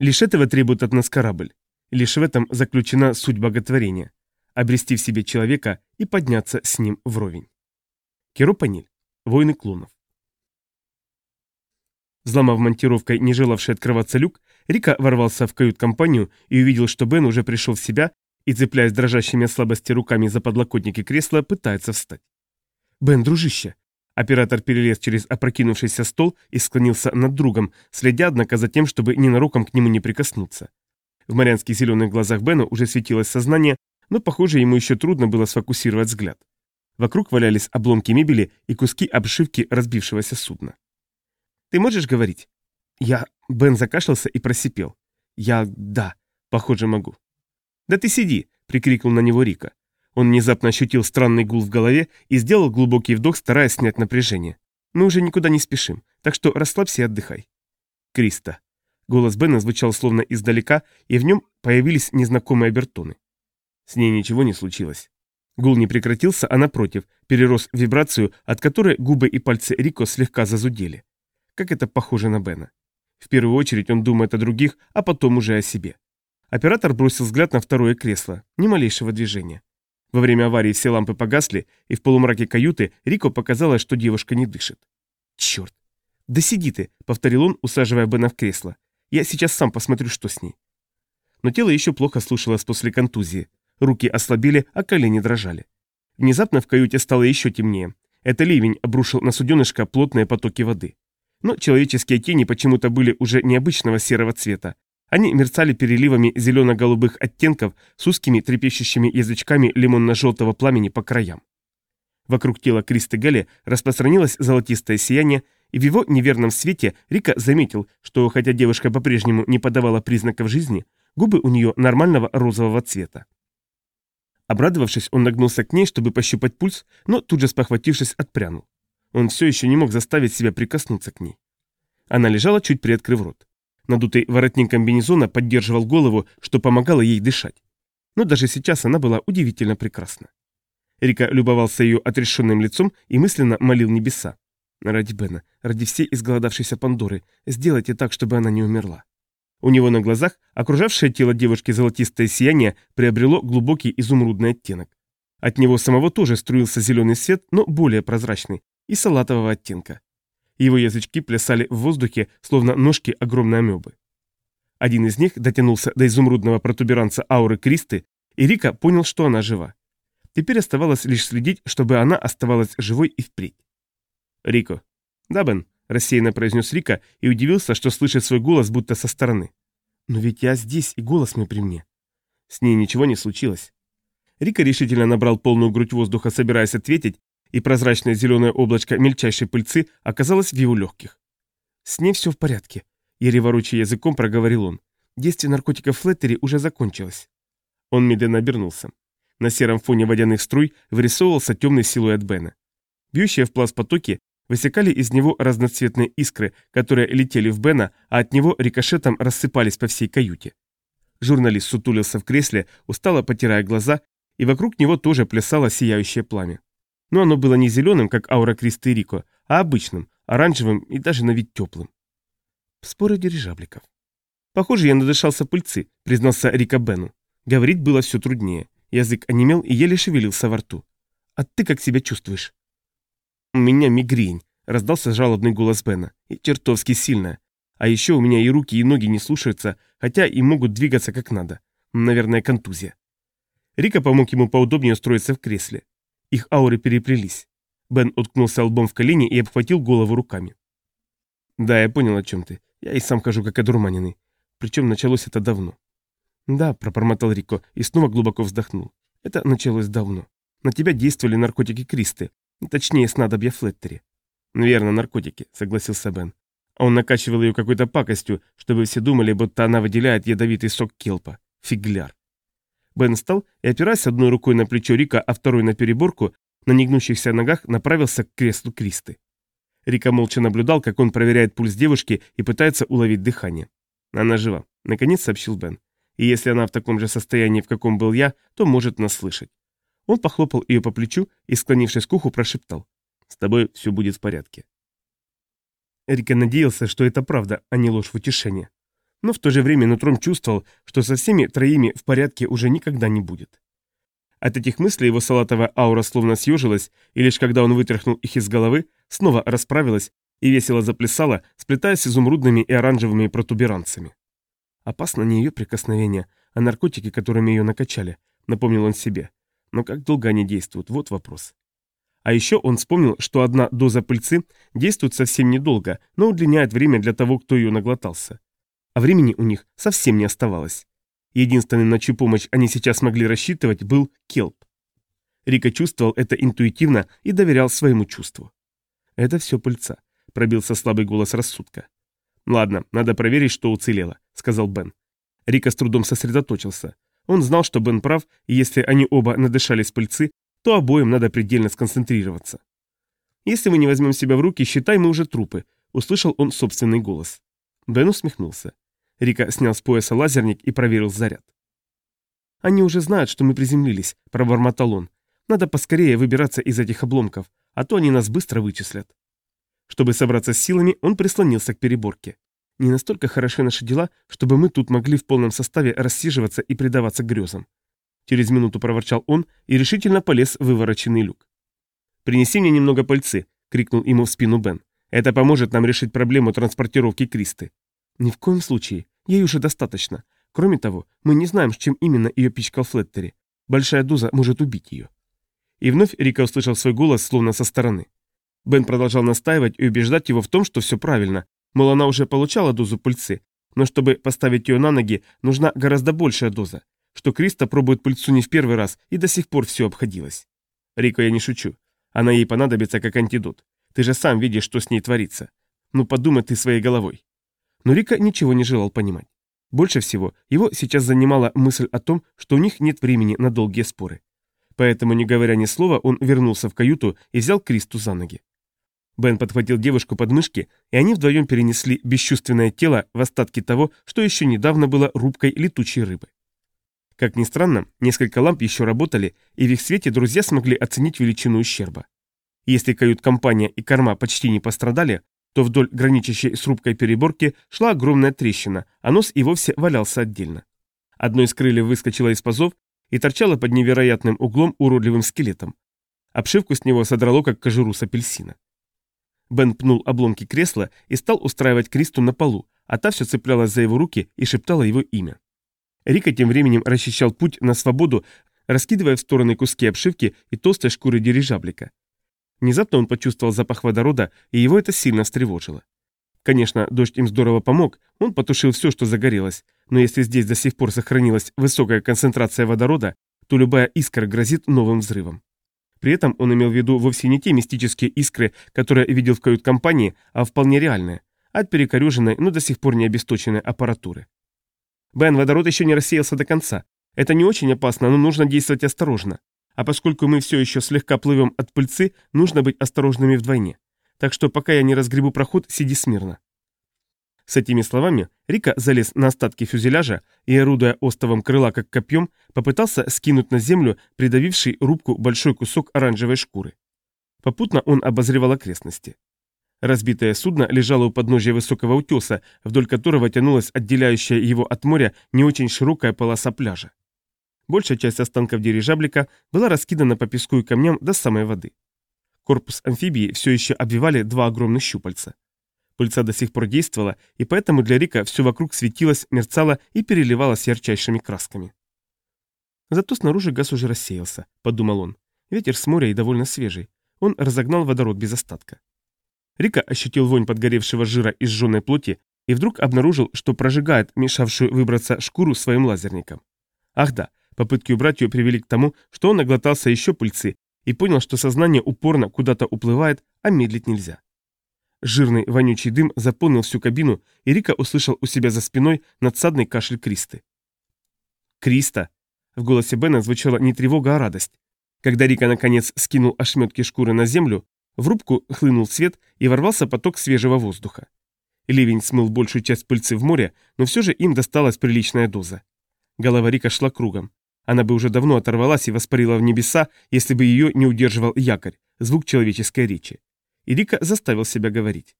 Лишь этого требует от нас корабль. Лишь в этом заключена суть боготворения – обрести в себе человека и подняться с ним вровень. Керопаниль. Войны клонов. Взломав монтировкой, не желавший открываться люк, Рика ворвался в кают-компанию и увидел, что Бен уже пришел в себя и, цепляясь дрожащими от слабости руками за подлокотники кресла, пытается встать. «Бен, дружище!» Оператор перелез через опрокинувшийся стол и склонился над другом, следя, однако, за тем, чтобы ненароком к нему не прикоснуться. В морянских зеленых глазах Бена уже светилось сознание, но, похоже, ему еще трудно было сфокусировать взгляд. Вокруг валялись обломки мебели и куски обшивки разбившегося судна. «Ты можешь говорить?» «Я...» Бен закашлялся и просипел. «Я... да, похоже, могу». «Да ты сиди!» — прикрикнул на него Рика. Он внезапно ощутил странный гул в голове и сделал глубокий вдох, стараясь снять напряжение. «Мы уже никуда не спешим, так что расслабься и отдыхай». «Криста». Голос Бена звучал словно издалека, и в нем появились незнакомые обертоны. С ней ничего не случилось. Гул не прекратился, а напротив, перерос в вибрацию, от которой губы и пальцы Рико слегка зазудели. Как это похоже на Бена. В первую очередь он думает о других, а потом уже о себе. Оператор бросил взгляд на второе кресло. Ни малейшего движения. Во время аварии все лампы погасли, и в полумраке каюты Рико показалось, что девушка не дышит. «Черт!» «Да сиди ты!» — повторил он, усаживая Бена в кресло. «Я сейчас сам посмотрю, что с ней». Но тело еще плохо слушалось после контузии. Руки ослабели, а колени дрожали. Внезапно в каюте стало еще темнее. Это ливень обрушил на суденышко плотные потоки воды. Но человеческие тени почему-то были уже необычного серого цвета, они мерцали переливами зелено-голубых оттенков с узкими трепещущими язычками лимонно-желтого пламени по краям. Вокруг тела Кристы Галли распространилось золотистое сияние, и в его неверном свете Рика заметил, что хотя девушка по-прежнему не подавала признаков жизни, губы у нее нормального розового цвета. Обрадовавшись, он нагнулся к ней, чтобы пощупать пульс, но тут же спохватившись, отпрянул. Он все еще не мог заставить себя прикоснуться к ней. Она лежала, чуть приоткрыв рот. Надутый воротник комбинезона поддерживал голову, что помогало ей дышать. Но даже сейчас она была удивительно прекрасна. Рика любовался ее отрешенным лицом и мысленно молил небеса. Ради Бена, ради всей изголодавшейся Пандоры, сделайте так, чтобы она не умерла. У него на глазах окружавшее тело девушки золотистое сияние приобрело глубокий изумрудный оттенок. От него самого тоже струился зеленый свет, но более прозрачный, и салатового оттенка. Его язычки плясали в воздухе, словно ножки огромной амебы. Один из них дотянулся до изумрудного протуберанца ауры Кристы, и Рика понял, что она жива. Теперь оставалось лишь следить, чтобы она оставалась живой и впредь. «Рико». «Да, Бен», — рассеянно произнес Рика и удивился, что слышит свой голос будто со стороны. «Но ведь я здесь, и голос мой при мне». С ней ничего не случилось. Рика решительно набрал полную грудь воздуха, собираясь ответить, и прозрачное зеленое облачко мельчайшей пыльцы оказалось в его легких. «С ней все в порядке», — еле ворочая языком проговорил он. «Действие наркотиков Флеттери уже закончилось». Он медленно обернулся. На сером фоне водяных струй вырисовывался темный силуэт Бена. Бьющие в пласт потоки высекали из него разноцветные искры, которые летели в Бена, а от него рикошетом рассыпались по всей каюте. Журналист сутулился в кресле, устало потирая глаза, и вокруг него тоже плясало сияющее пламя. Но оно было не зеленым, как аура Кристы Рико, а обычным, оранжевым и даже на вид теплым. Споры дирижабликов. Похоже, я надышался пыльцы, признался Рика Бену. Говорить было все труднее. Язык онемел и еле шевелился во рту. А ты как себя чувствуешь? У меня мигрень, раздался жалобный голос Бена. И чертовски сильная. А еще у меня и руки, и ноги не слушаются, хотя и могут двигаться как надо. Наверное, контузия. Рика помог ему поудобнее устроиться в кресле. Их ауры переплелись. Бен уткнулся лбом в колени и обхватил голову руками. «Да, я понял, о чем ты. Я и сам хожу как одурманенный. Причем началось это давно». «Да», — пробормотал Рико и снова глубоко вздохнул. «Это началось давно. На тебя действовали наркотики Кристы, точнее, снадобья Флеттери». «Верно, наркотики», — согласился Бен. Он накачивал ее какой-то пакостью, чтобы все думали, будто она выделяет ядовитый сок келпа. Фигляр. Бен встал и, опираясь одной рукой на плечо Рика, а второй на переборку, на негнущихся ногах направился к креслу Кристы. Рика молча наблюдал, как он проверяет пульс девушки и пытается уловить дыхание. «Она жива», — наконец сообщил Бен. «И если она в таком же состоянии, в каком был я, то может нас слышать». Он похлопал ее по плечу и, склонившись к уху, прошептал. «С тобой все будет в порядке». Рика надеялся, что это правда, а не ложь в утешение. Но в то же время нутром чувствовал, что со всеми троими в порядке уже никогда не будет. От этих мыслей его салатовая аура словно съежилась, и лишь когда он вытряхнул их из головы, снова расправилась и весело заплясала, сплетаясь с изумрудными и оранжевыми протуберанцами. Опасно не ее прикосновение, а наркотики, которыми ее накачали, напомнил он себе. Но как долго они действуют, вот вопрос. А еще он вспомнил, что одна доза пыльцы действует совсем недолго, но удлиняет время для того, кто ее наглотался. А времени у них совсем не оставалось. Единственным, на чью помощь они сейчас могли рассчитывать, был Келп. Рика чувствовал это интуитивно и доверял своему чувству. «Это все пыльца», — пробился слабый голос рассудка. «Ладно, надо проверить, что уцелело», — сказал Бен. Рика с трудом сосредоточился. Он знал, что Бен прав, и если они оба надышались пыльцы, то обоим надо предельно сконцентрироваться. «Если мы не возьмем себя в руки, считай, мы уже трупы», — услышал он собственный голос. Бен усмехнулся. Рика снял с пояса лазерник и проверил заряд. «Они уже знают, что мы приземлились», – пробормотал он. «Надо поскорее выбираться из этих обломков, а то они нас быстро вычислят». Чтобы собраться с силами, он прислонился к переборке. «Не настолько хороши наши дела, чтобы мы тут могли в полном составе рассиживаться и предаваться грезам». Через минуту проворчал он и решительно полез в вывороченный люк. «Принеси мне немного пыльцы», — крикнул ему в спину Бен. «Это поможет нам решить проблему транспортировки Кристы». «Ни в коем случае. Ей уже достаточно. Кроме того, мы не знаем, с чем именно ее пичкал Флеттери. Большая доза может убить ее». И вновь Рика услышал свой голос, словно со стороны. Бен продолжал настаивать и убеждать его в том, что все правильно, мол, она уже получала дозу пыльцы, но чтобы поставить ее на ноги, нужна гораздо большая доза, что Криста пробует пыльцу не в первый раз и до сих пор все обходилось. Рико, я не шучу. Она ей понадобится как антидот. Ты же сам видишь, что с ней творится. Ну подумай ты своей головой. Но Рика ничего не желал понимать. Больше всего его сейчас занимала мысль о том, что у них нет времени на долгие споры. Поэтому, не говоря ни слова, он вернулся в каюту и взял Кристу за ноги. Бен подхватил девушку под мышки, и они вдвоем перенесли бесчувственное тело в остатки того, что еще недавно было рубкой летучей рыбы. Как ни странно, несколько ламп еще работали, и в их свете друзья смогли оценить величину ущерба. Если кают-компания и корма почти не пострадали, то вдоль граничащей с рубкой переборки шла огромная трещина, а нос и вовсе валялся отдельно. Одно из крыльев выскочило из пазов и торчало под невероятным углом уродливым скелетом. Обшивку с него содрало, как кожуру с апельсина. Бен пнул обломки кресла и стал устраивать Кристу на полу, а та все цеплялась за его руки и шептала его имя. Рика тем временем расчищал путь на свободу, раскидывая в стороны куски обшивки и толстой шкуры дирижаблика. Внезапно он почувствовал запах водорода, и его это сильно встревожило. Конечно, дождь им здорово помог, он потушил все, что загорелось, но если здесь до сих пор сохранилась высокая концентрация водорода, то любая искра грозит новым взрывом. При этом он имел в виду вовсе не те мистические искры, которые видел в кают-компании, а вполне реальные, от перекореженной, но до сих пор не обесточенной аппаратуры. Бен, водород еще не рассеялся до конца. Это не очень опасно, но нужно действовать осторожно. А поскольку мы все еще слегка плывем от пыльцы, нужно быть осторожными вдвойне. Так что пока я не разгребу проход, сиди смирно. С этими словами Рика залез на остатки фюзеляжа и, орудуя остовом крыла как копьем, попытался скинуть на землю придавивший рубку большой кусок оранжевой шкуры. Попутно он обозревал окрестности. Разбитое судно лежало у подножия высокого утеса, вдоль которого тянулась отделяющая его от моря не очень широкая полоса пляжа. Большая часть останков дирижаблика была раскидана по песку и камням до самой воды. Корпус амфибии все еще обвивали два огромных щупальца. Пыльца до сих пор действовала, и поэтому для Рика все вокруг светилось, мерцало и переливалось ярчайшими красками. Зато снаружи газ уже рассеялся, подумал он. Ветер с моря и довольно свежий. Он разогнал водород без остатка. Рика ощутил вонь подгоревшего жира и сжженной плоти и вдруг обнаружил, что прожигает мешавшую выбраться шкуру своим лазерником. Ах да, Попытки убрать ее привели к тому, что он наглотался еще пыльцы и понял, что сознание упорно куда-то уплывает, а медлить нельзя. Жирный вонючий дым заполнил всю кабину, и Рика услышал у себя за спиной надсадный кашель Кристы. «Криста!» В голосе Бена звучала не тревога, а радость. Когда Рика наконец скинул ошметки шкуры на землю, в рубку хлынул свет и ворвался поток свежего воздуха. Ливень смыл большую часть пыльцы в море, но все же им досталась приличная доза. Голова Рика шла кругом. Она бы уже давно оторвалась и воспарила в небеса, если бы ее не удерживал якорь, звук человеческой речи. И Рика заставил себя говорить.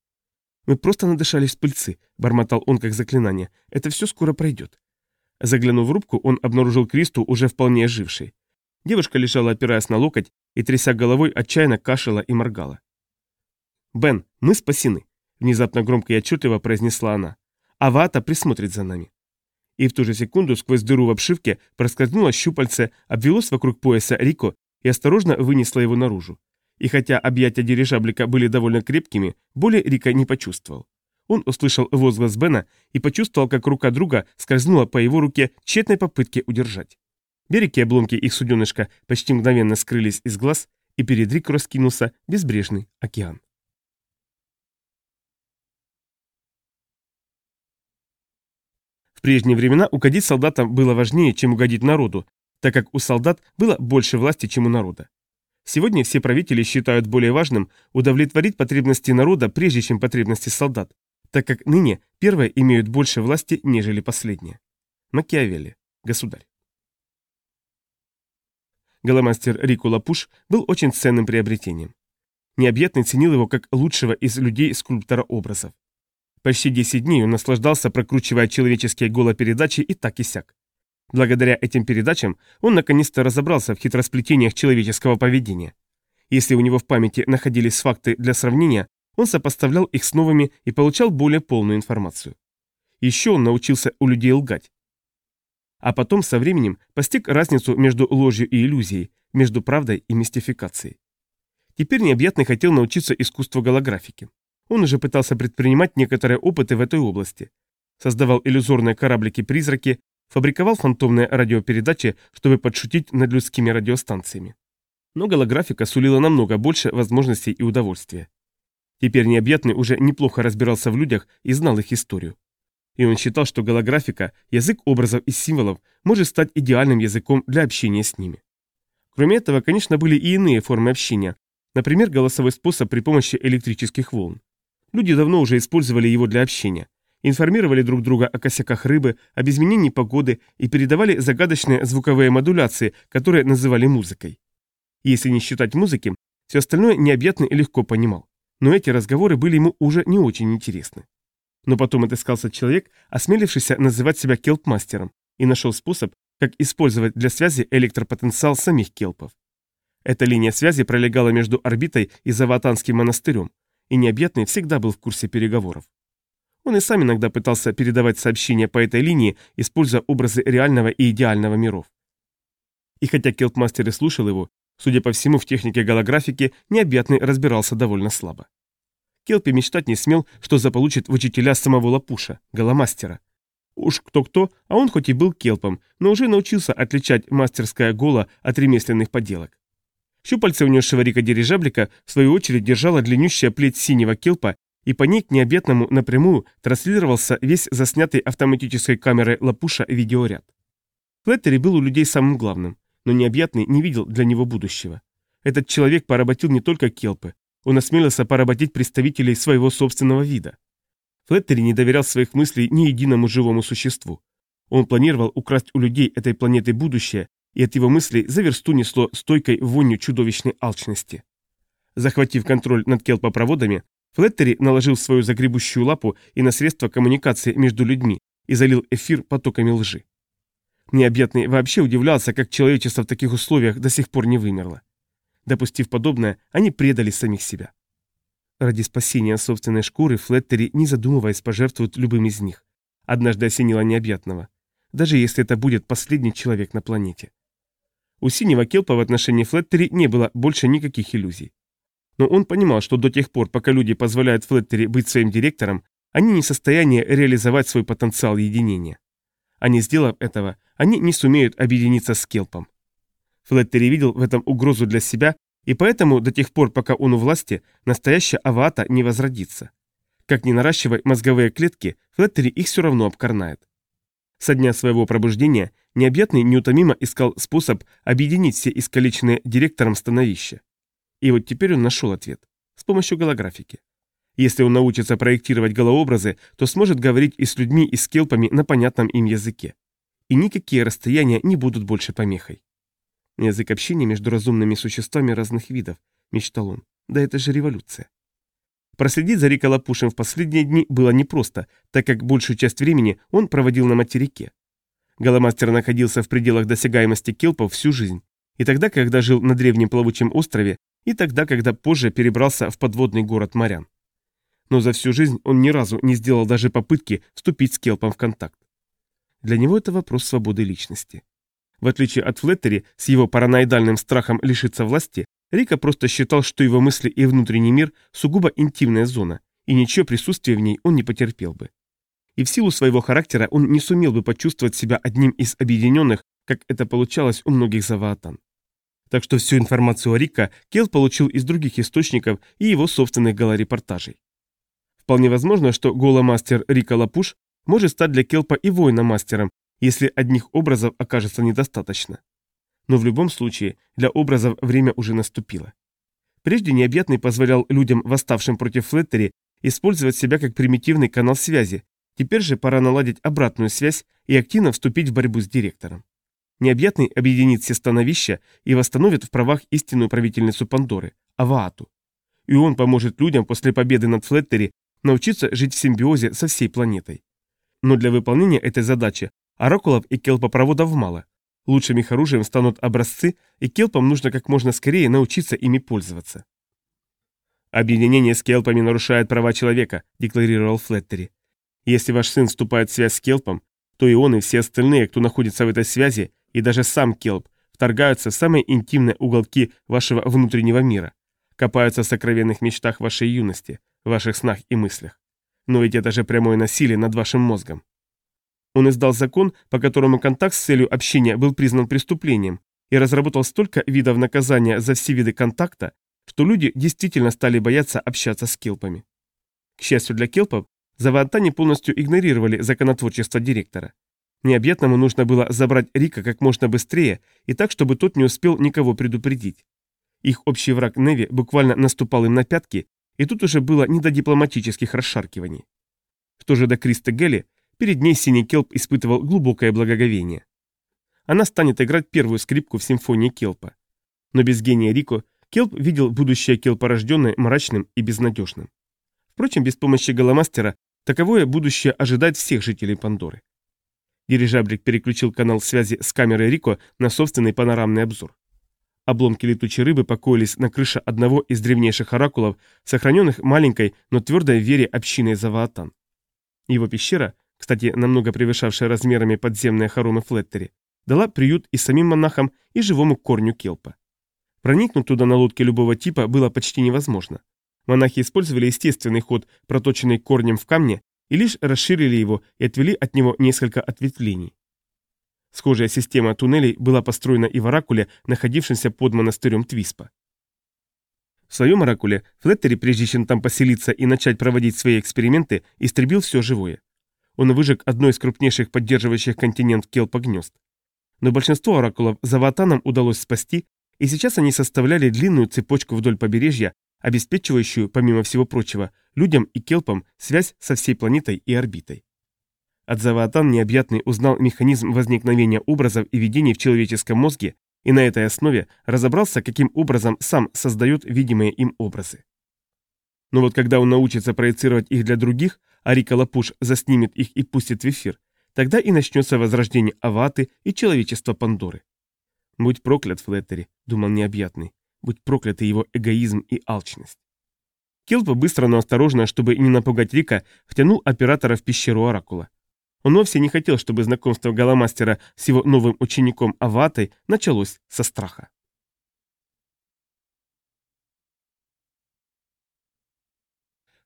«Мы просто надышались пыльцы», — бормотал он как заклинание. «Это все скоро пройдет». Заглянув в рубку, он обнаружил Кристу, уже вполне ожившей. Девушка лежала, опираясь на локоть, и, тряся головой, отчаянно кашляла и моргала. «Бен, мы спасены», — внезапно громко и отчетливо произнесла она. «Авата присмотрит за нами». И в ту же секунду сквозь дыру в обшивке проскользнуло щупальце, обвелось вокруг пояса Рико и осторожно вынесло его наружу. И хотя объятия дирижаблика были довольно крепкими, боли Рика не почувствовал. Он услышал возглас Бена и почувствовал, как рука друга скользнула по его руке в тщетной попытке удержать. Берег и обломки их суденышка почти мгновенно скрылись из глаз, и перед Рико раскинулся безбрежный океан. Прежние времена угодить солдатам было важнее, чем угодить народу, так как у солдат было больше власти, чем у народа. Сегодня все правители считают более важным удовлетворить потребности народа, прежде чем потребности солдат, так как ныне первые имеют больше власти, нежели последние. Макиавелли, государь. Голомастер Рико Лапуш был очень ценным приобретением. Необъятный ценил его как лучшего из людей скульптора образов. Почти 10 дней он наслаждался, прокручивая человеческие голопередачи и так и сяк. Благодаря этим передачам он наконец-то разобрался в хитросплетениях человеческого поведения. Если у него в памяти находились факты для сравнения, он сопоставлял их с новыми и получал более полную информацию. Еще он научился у людей лгать. А потом со временем постиг разницу между ложью и иллюзией, между правдой и мистификацией. Теперь необъятный хотел научиться искусству голографики. Он уже пытался предпринимать некоторые опыты в этой области. Создавал иллюзорные кораблики-призраки, фабриковал фантомные радиопередачи, чтобы подшутить над людскими радиостанциями. Но голографика сулила намного больше возможностей и удовольствия. Теперь необъятный уже неплохо разбирался в людях и знал их историю. И он считал, что голографика, язык образов и символов, может стать идеальным языком для общения с ними. Кроме этого, конечно, были и иные формы общения, например, голосовой способ при помощи электрических волн. Люди давно уже использовали его для общения, информировали друг друга о косяках рыбы, об изменении погоды и передавали загадочные звуковые модуляции, которые называли музыкой. Если не считать музыки, все остальное необъятный и легко понимал но эти разговоры были ему уже не очень интересны. Но потом отыскался человек, осмелившийся называть себя келпмастером, и нашел способ, как использовать для связи электропотенциал самих келпов. Эта линия связи пролегала между орбитой и Заватанским монастырем, и необъятный всегда был в курсе переговоров. Он и сам иногда пытался передавать сообщения по этой линии, используя образы реального и идеального миров. И хотя Келпмастер и слушал его, Судя по всему, в технике голографики необъятный разбирался довольно слабо. Келпи мечтать не смел, что заполучит в учителя самого Лапуша, голомастера. Уж кто-кто, а он хоть и был келпом, но уже научился отличать мастерское голо от ремесленных поделок. Щупальце унесшего Рика дирижаблика, в свою очередь, держала длиннющая плеть синего келпа, и по ней к необъятному напрямую транслировался весь заснятый автоматической камерой Лапуша видеоряд. Флеттери был у людей самым главным но необъятный не видел для него будущего. Этот человек поработил не только келпы, он осмелился поработить представителей своего собственного вида. Флеттери не доверял своих мыслей ни единому живому существу. Он планировал украсть у людей этой планеты будущее, и от его мыслей за версту несло стойкой вонью чудовищной алчности. Захватив контроль над келпопроводами, Флеттери наложил свою загребущую лапу и на средства коммуникации между людьми и залил эфир потоками лжи. Необъятный вообще удивлялся, как человечество в таких условиях до сих пор не вымерло. Допустив подобное, они предали самих себя. Ради спасения собственной шкуры Флеттери, не задумываясь, пожертвуют любым из них. Однажды осенило необъятного. Даже если это будет последний человек на планете. У синего келпа в отношении Флеттери не было больше никаких иллюзий. Но он понимал, что до тех пор, пока люди позволяют Флеттери быть своим директором, они не в состоянии реализовать свой потенциал единения. А не сделав этого, они не сумеют объединиться с Келпом. Флеттери видел в этом угрозу для себя, и поэтому до тех пор, пока он у власти, настоящая авата не возродится. Как ни наращивай мозговые клетки, Флеттери их все равно обкорнает. Со дня своего пробуждения необъятный неутомимо искал способ объединить все искалеченные директором становища. И вот теперь он нашел ответ. С помощью голографики. Если он научится проектировать голообразы, то сможет говорить и с людьми, и с келпами на понятном им языке и никакие расстояния не будут больше помехой. Язык общения между разумными существами разных видов, мечтал он. Да это же революция. Проследить за Рика Лапушем в последние дни было непросто, так как большую часть времени он проводил на материке. Голомастер находился в пределах досягаемости келпов всю жизнь. И тогда, когда жил на древнем плавучем острове, и тогда, когда позже перебрался в подводный город Морян. Но за всю жизнь он ни разу не сделал даже попытки вступить с келпом в контакт. Для него это вопрос свободы личности. В отличие от Флеттери, с его параноидальным страхом лишиться власти, Рика просто считал, что его мысли и внутренний мир сугубо интимная зона, и ничего присутствия в ней он не потерпел бы. И в силу своего характера он не сумел бы почувствовать себя одним из объединенных, как это получалось у многих заваатан. Так что всю информацию о Рика Кел получил из других источников и его собственных голорепортажей. Вполне возможно, что голомастер Рика Лапуш может стать для Келпа и воина-мастером, если одних образов окажется недостаточно. Но в любом случае, для образов время уже наступило. Прежде Необъятный позволял людям, восставшим против Флеттери, использовать себя как примитивный канал связи, теперь же пора наладить обратную связь и активно вступить в борьбу с директором. Необъятный объединит все становища и восстановит в правах истинную правительницу Пандоры, Аваату. И он поможет людям после победы над Флеттери научиться жить в симбиозе со всей планетой. Но для выполнения этой задачи оракулов и келпопроводов мало. Лучшим их оружием станут образцы, и келпам нужно как можно скорее научиться ими пользоваться. «Объединение с келпами нарушает права человека», – декларировал Флеттери. «Если ваш сын вступает в связь с келпом, то и он, и все остальные, кто находится в этой связи, и даже сам келп, вторгаются в самые интимные уголки вашего внутреннего мира, копаются в сокровенных мечтах вашей юности, ваших снах и мыслях. Но ведь это же прямое насилие над вашим мозгом. Он издал закон, по которому контакт с целью общения был признан преступлением, и разработал столько видов наказания за все виды контакта, что люди действительно стали бояться общаться с келпами. К счастью для келпов, завантане полностью игнорировали законотворчество директора. Необъятному нужно было забрать Рика как можно быстрее и так, чтобы тот не успел никого предупредить. Их общий враг Неви буквально наступал им на пятки, и тут уже было не до дипломатических расшаркиваний. Что же до Кристы Гелли, Перед ней синий Келп испытывал глубокое благоговение. Она станет играть первую скрипку в симфонии Келпа. Но без гения Рико Келп видел будущее Келпа рожденное мрачным и безнадежным. Впрочем, без помощи Голомастера таковое будущее ожидает всех жителей Пандоры. Дирижаблик переключил канал связи с камерой Рико на собственный панорамный обзор. Обломки летучей рыбы покоились на крыше одного из древнейших оракулов, сохраненных маленькой, но твердой вере общиной Заваатан. Его пещера кстати, намного превышавшая размерами подземные хоромы Флеттери, дала приют и самим монахам, и живому корню келпа. Проникнуть туда на лодке любого типа было почти невозможно. Монахи использовали естественный ход, проточенный корнем в камне, и лишь расширили его и отвели от него несколько ответвлений. Схожая система туннелей была построена и в Оракуле, находившемся под монастырем Твиспа. В своем Оракуле Флеттери, прежде чем там поселиться и начать проводить свои эксперименты, истребил все живое он выжег одно из крупнейших поддерживающих континент келпа гнезд. Но большинство оракулов за Ватаном удалось спасти, и сейчас они составляли длинную цепочку вдоль побережья, обеспечивающую, помимо всего прочего, людям и келпам связь со всей планетой и орбитой. От Заватан необъятный узнал механизм возникновения образов и видений в человеческом мозге и на этой основе разобрался, каким образом сам создает видимые им образы. Но вот когда он научится проецировать их для других, а Рика Лапуш заснимет их и пустит в эфир, тогда и начнется возрождение Аваты и человечества Пандоры. «Будь проклят, Флеттери», — думал необъятный, — «будь прокляты его эгоизм и алчность». Келпа быстро, но осторожно, чтобы не напугать Рика, втянул оператора в пещеру Оракула. Он вовсе не хотел, чтобы знакомство Галамастера с его новым учеником Аватой началось со страха.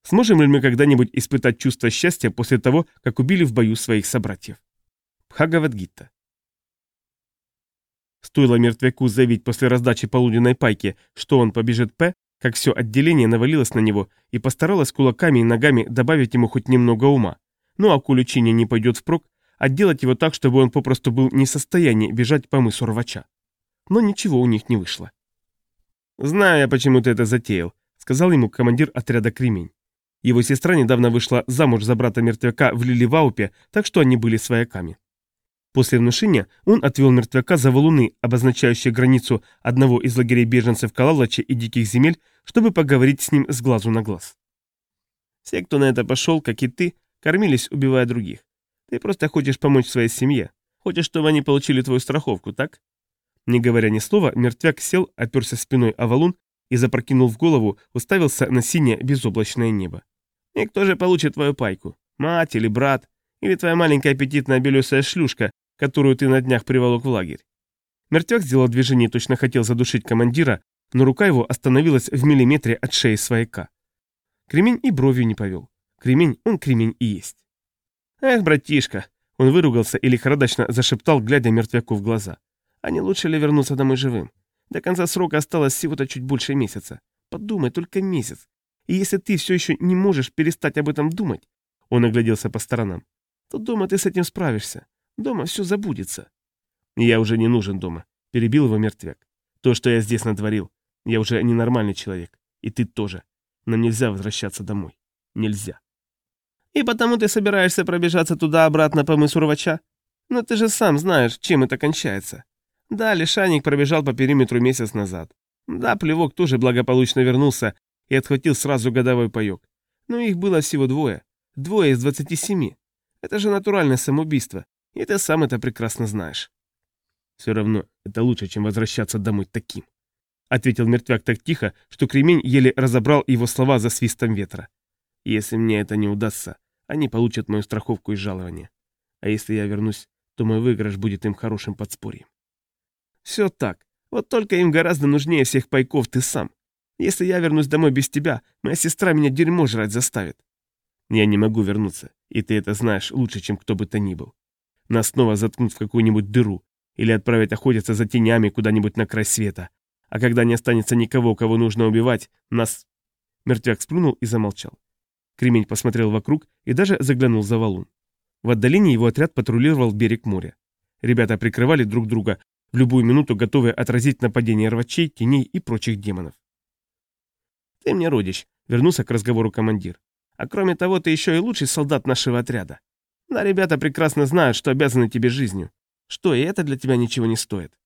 Сможем ли мы когда-нибудь испытать чувство счастья после того, как убили в бою своих собратьев? Бхагавадгита. Стоило мертвяку заявить после раздачи полуденной пайки, что он побежит П, как все отделение навалилось на него и постаралось кулаками и ногами добавить ему хоть немного ума. Ну а коль учение не пойдет впрок, отделать его так, чтобы он попросту был не в состоянии бежать по мысу рвача. Но ничего у них не вышло. «Знаю я, почему ты это затеял», — сказал ему командир отряда «Кремень». Его сестра недавно вышла замуж за брата мертвяка в Лиливаупе, так что они были свояками. После внушения он отвел мертвяка за валуны, обозначающие границу одного из лагерей беженцев Калалача и Диких земель, чтобы поговорить с ним с глазу на глаз. Все, кто на это пошел, как и ты, кормились, убивая других. Ты просто хочешь помочь своей семье. Хочешь, чтобы они получили твою страховку, так? Не говоря ни слова, мертвяк сел, оперся спиной о валун и, запрокинул в голову, уставился на синее безоблачное небо. И кто же получит твою пайку? Мать или брат? Или твоя маленькая аппетитная белесая шлюшка, которую ты на днях приволок в лагерь? Мертвяк сделал движение точно хотел задушить командира, но рука его остановилась в миллиметре от шеи свояка. Кремень и бровью не повел. Кремень, он кремень и есть. «Эх, братишка!» Он выругался и лихорадочно зашептал, глядя мертвяку в глаза. «А не лучше ли вернуться домой живым? До конца срока осталось всего-то чуть больше месяца. Подумай, только месяц. И если ты все еще не можешь перестать об этом думать...» Он огляделся по сторонам. «То дома ты с этим справишься. Дома все забудется». «Я уже не нужен дома», — перебил его мертвяк. «То, что я здесь натворил, я уже ненормальный человек. И ты тоже. Нам нельзя возвращаться домой. Нельзя. И потому ты собираешься пробежаться туда-обратно по мысу рвача? Но ты же сам знаешь, чем это кончается. Да, лишайник пробежал по периметру месяц назад. Да, плевок тоже благополучно вернулся и отхватил сразу годовой паёк. Но их было всего двое. Двое из двадцати семи. Это же натуральное самоубийство, и ты сам это прекрасно знаешь. Все равно это лучше, чем возвращаться домой таким. — ответил мертвяк так тихо, что кремень еле разобрал его слова за свистом ветра. «Если мне это не удастся, они получат мою страховку и жалование. А если я вернусь, то мой выигрыш будет им хорошим подспорьем». «Все так. Вот только им гораздо нужнее всех пайков ты сам. Если я вернусь домой без тебя, моя сестра меня дерьмо жрать заставит». «Я не могу вернуться, и ты это знаешь лучше, чем кто бы то ни был. Нас снова заткнут в какую-нибудь дыру или отправят охотиться за тенями куда-нибудь на край света, а когда не останется никого, кого нужно убивать, нас...» Мертвяк сплюнул и замолчал. Кремень посмотрел вокруг и даже заглянул за валун. В отдалении его отряд патрулировал берег моря. Ребята прикрывали друг друга, в любую минуту готовые отразить нападение рвачей, теней и прочих демонов. «Ты мне родич», — вернулся к разговору командир. «А кроме того, ты еще и лучший солдат нашего отряда. Да, ребята прекрасно знают, что обязаны тебе жизнью. Что, и это для тебя ничего не стоит.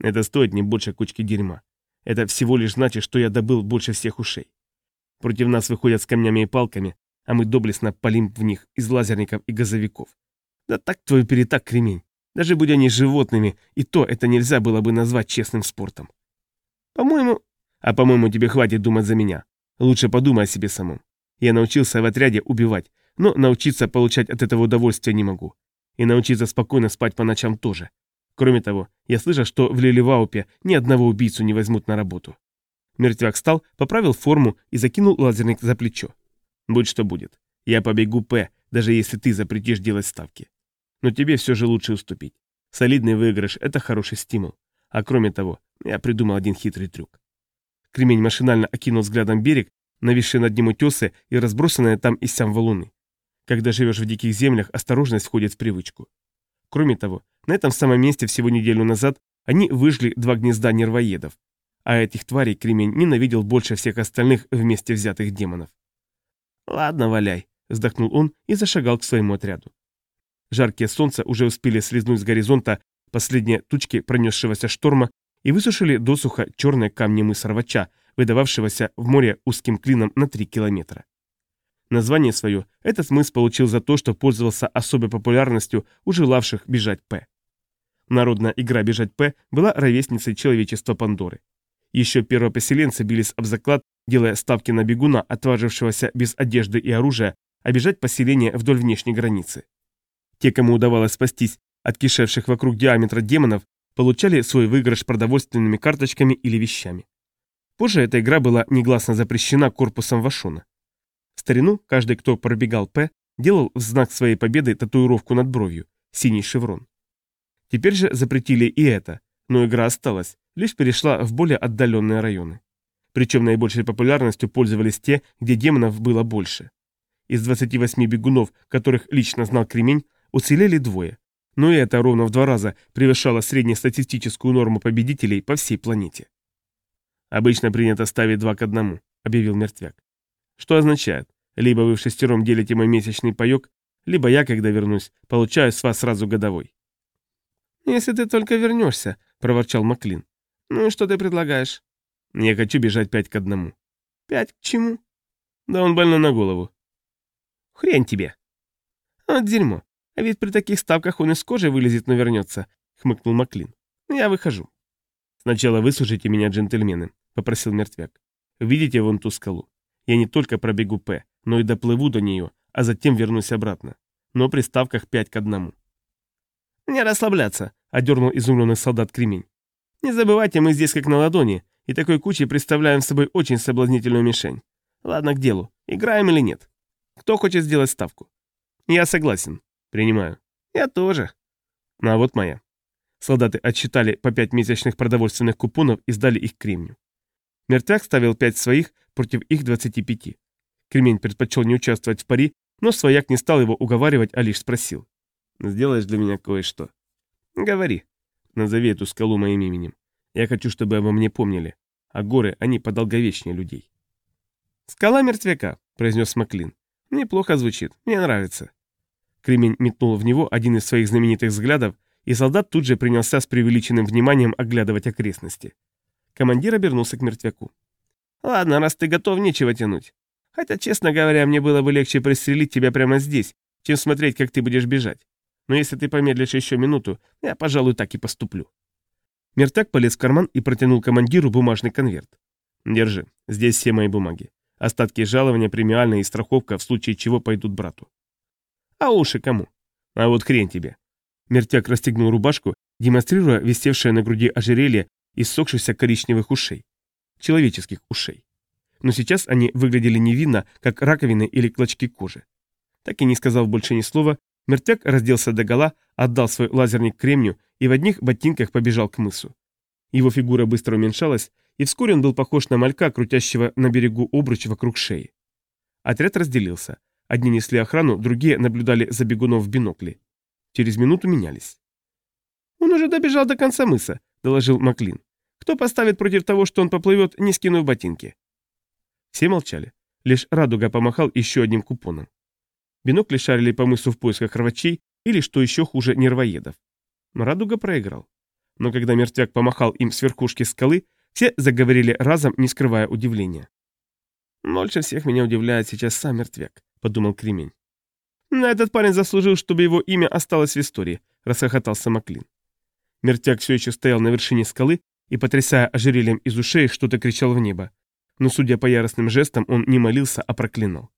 Это стоит не больше кучки дерьма. Это всего лишь значит, что я добыл больше всех ушей. Против нас выходят с камнями и палками, а мы доблестно палим в них из лазерников и газовиков. Да так твой перетак кремень. Даже будь они животными, и то это нельзя было бы назвать честным спортом. По-моему... А по-моему, тебе хватит думать за меня. Лучше подумай о себе самом. Я научился в отряде убивать, но научиться получать от этого удовольствие не могу. И научиться спокойно спать по ночам тоже. Кроме того, я слышал, что в Лилеваупе ни одного убийцу не возьмут на работу. Мертвяк встал, поправил форму и закинул лазерник за плечо. Будь что будет. Я побегу П, даже если ты запретишь делать ставки. Но тебе все же лучше уступить. Солидный выигрыш – это хороший стимул. А кроме того, я придумал один хитрый трюк. Кремень машинально окинул взглядом берег, нависшие над ним утесы и разбросанные там и сям валуны. Когда живешь в диких землях, осторожность входит в привычку. Кроме того, на этом самом месте всего неделю назад они выжгли два гнезда нервоедов, а этих тварей Кремень ненавидел больше всех остальных вместе взятых демонов. «Ладно, валяй», — вздохнул он и зашагал к своему отряду. Жаркие солнца уже успели слезнуть с горизонта последние тучки пронесшегося шторма и высушили досуха черные камни мыса рвача, выдававшегося в море узким клином на три километра. Название свое этот мыс получил за то, что пользовался особой популярностью у желавших бежать П. Народная игра «Бежать П» была ровесницей человечества Пандоры. Еще первопоселенцы бились об заклад, делая ставки на бегуна, отважившегося без одежды и оружия, обижать поселение вдоль внешней границы. Те, кому удавалось спастись от кишевших вокруг диаметра демонов, получали свой выигрыш продовольственными карточками или вещами. Позже эта игра была негласно запрещена корпусом Вашона. В старину каждый, кто пробегал П, делал в знак своей победы татуировку над бровью, синий шеврон. Теперь же запретили и это, но игра осталась, лишь перешла в более отдаленные районы. Причем наибольшей популярностью пользовались те, где демонов было больше. Из 28 бегунов, которых лично знал Кремень, уцелели двое. Но и это ровно в два раза превышало среднестатистическую норму победителей по всей планете. «Обычно принято ставить два к одному», — объявил мертвяк. Что означает, либо вы в шестером делите мой месячный паёк, либо я, когда вернусь, получаю с вас сразу годовой. «Если ты только вернешься», — проворчал Маклин. «Ну и что ты предлагаешь?» «Я хочу бежать пять к одному». «Пять к чему?» «Да он больно на голову». Хрень тебе. Вот дерьмо. А ведь при таких ставках он из кожи вылезет, но вернется, хмыкнул Маклин. Я выхожу. Сначала выслушайте меня, джентльмены, попросил мертвяк. Видите вон ту скалу? Я не только пробегу П, но и доплыву до нее, а затем вернусь обратно. Но при ставках 5 к 1. «Не расслабляться», — одернул изумленный солдат кремень. «Не забывайте, мы здесь как на ладони, и такой кучей представляем собой очень соблазнительную мишень. Ладно, к делу. Играем или нет? Кто хочет сделать ставку?» «Я согласен. Принимаю». «Я тоже». «Ну а вот моя». Солдаты отсчитали по пять месячных продовольственных купонов и сдали их кремню. Мертвяк ставил пять своих против их 25. Кремень предпочел не участвовать в пари, но свояк не стал его уговаривать, а лишь спросил. «Сделаешь для меня кое-что?» «Говори. Назови эту скалу моим именем. Я хочу, чтобы обо мне помнили. А горы, они подолговечнее людей». «Скала мертвяка», — произнес Маклин. «Неплохо звучит. Мне нравится». Кремень метнул в него один из своих знаменитых взглядов, и солдат тут же принялся с преувеличенным вниманием оглядывать окрестности. Командир обернулся к мертвяку. «Ладно, раз ты готов, нечего тянуть. Хотя, честно говоря, мне было бы легче пристрелить тебя прямо здесь, чем смотреть, как ты будешь бежать. Но если ты помедлишь еще минуту, я, пожалуй, так и поступлю». Мертвяк полез в карман и протянул командиру бумажный конверт. «Держи, здесь все мои бумаги. Остатки жалования, премиальная и страховка, в случае чего пойдут брату». «А уши кому?» «А вот хрень тебе». Мертвяк расстегнул рубашку, демонстрируя висевшее на груди ожерелье из сохшихся коричневых ушей. Человеческих ушей. Но сейчас они выглядели невинно, как раковины или клочки кожи. Так и не сказав больше ни слова, мертвяк разделся догола, отдал свой лазерник кремню и в одних ботинках побежал к мысу. Его фигура быстро уменьшалась, и вскоре он был похож на малька, крутящего на берегу обруч вокруг шеи. Отряд разделился. Одни несли охрану, другие наблюдали за бегуном в бинокли. Через минуту менялись. «Он уже добежал до конца мыса», — доложил Маклин. «Кто поставит против того, что он поплывет, не скинув ботинки?» Все молчали. Лишь Радуга помахал еще одним купоном. Бинокли шарили по мысу в поисках рвачей или, что еще хуже, нервоедов. Радуга проиграл. Но когда мертвяк помахал им с верхушки скалы, все заговорили разом, не скрывая удивления. «Больше всех меня удивляет сейчас сам мертвяк», — подумал Кремень. «Но этот парень заслужил, чтобы его имя осталось в истории», — расхохотался Маклин. Мертвяк все еще стоял на вершине скалы и, потрясая ожерельем из ушей, что-то кричал в небо. Но, судя по яростным жестам, он не молился, а проклинал.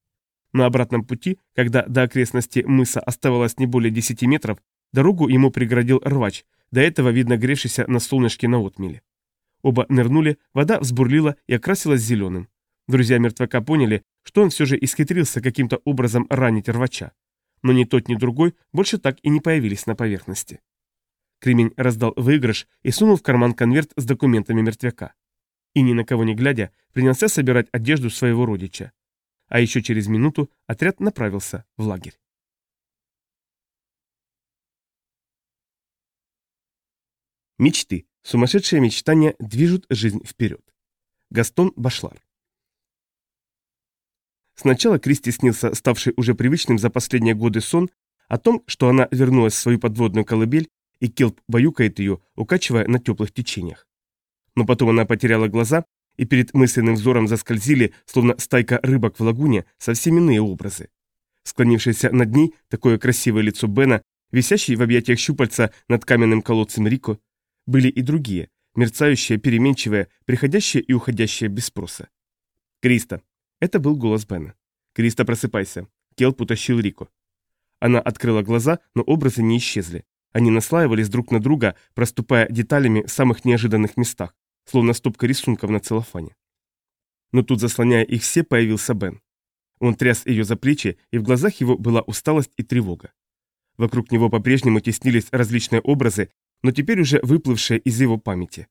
На обратном пути, когда до окрестности мыса оставалось не более 10 метров, дорогу ему преградил рвач, до этого видно гревшийся на солнышке на отмеле. Оба нырнули, вода взбурлила и окрасилась зеленым. Друзья мертвяка поняли, что он все же исхитрился каким-то образом ранить рвача. Но ни тот, ни другой больше так и не появились на поверхности. Кремень раздал выигрыш и сунул в карман конверт с документами мертвяка. И ни на кого не глядя, принялся собирать одежду своего родича. А еще через минуту отряд направился в лагерь. Мечты. Сумасшедшие мечтания движут жизнь вперед. Гастон Башлар. Сначала Кристи снился ставший уже привычным за последние годы сон о том, что она вернулась в свою подводную колыбель, и Келп баюкает ее, укачивая на теплых течениях. Но потом она потеряла глаза, и перед мысленным взором заскользили, словно стайка рыбок в лагуне, совсем иные образы. Склонившееся над ней такое красивое лицо Бена, висящий в объятиях щупальца над каменным колодцем Рико, были и другие, мерцающие, переменчивые, приходящие и уходящие без спроса. «Криста!» Это был голос Бена. «Криста, просыпайся!» Келп утащил Рико. Она открыла глаза, но образы не исчезли. Они наслаивались друг на друга, проступая деталями в самых неожиданных местах, словно стопка рисунков на целлофане. Но тут, заслоняя их все, появился Бен. Он тряс ее за плечи, и в глазах его была усталость и тревога. Вокруг него по-прежнему теснились различные образы, но теперь уже выплывшие из его памяти.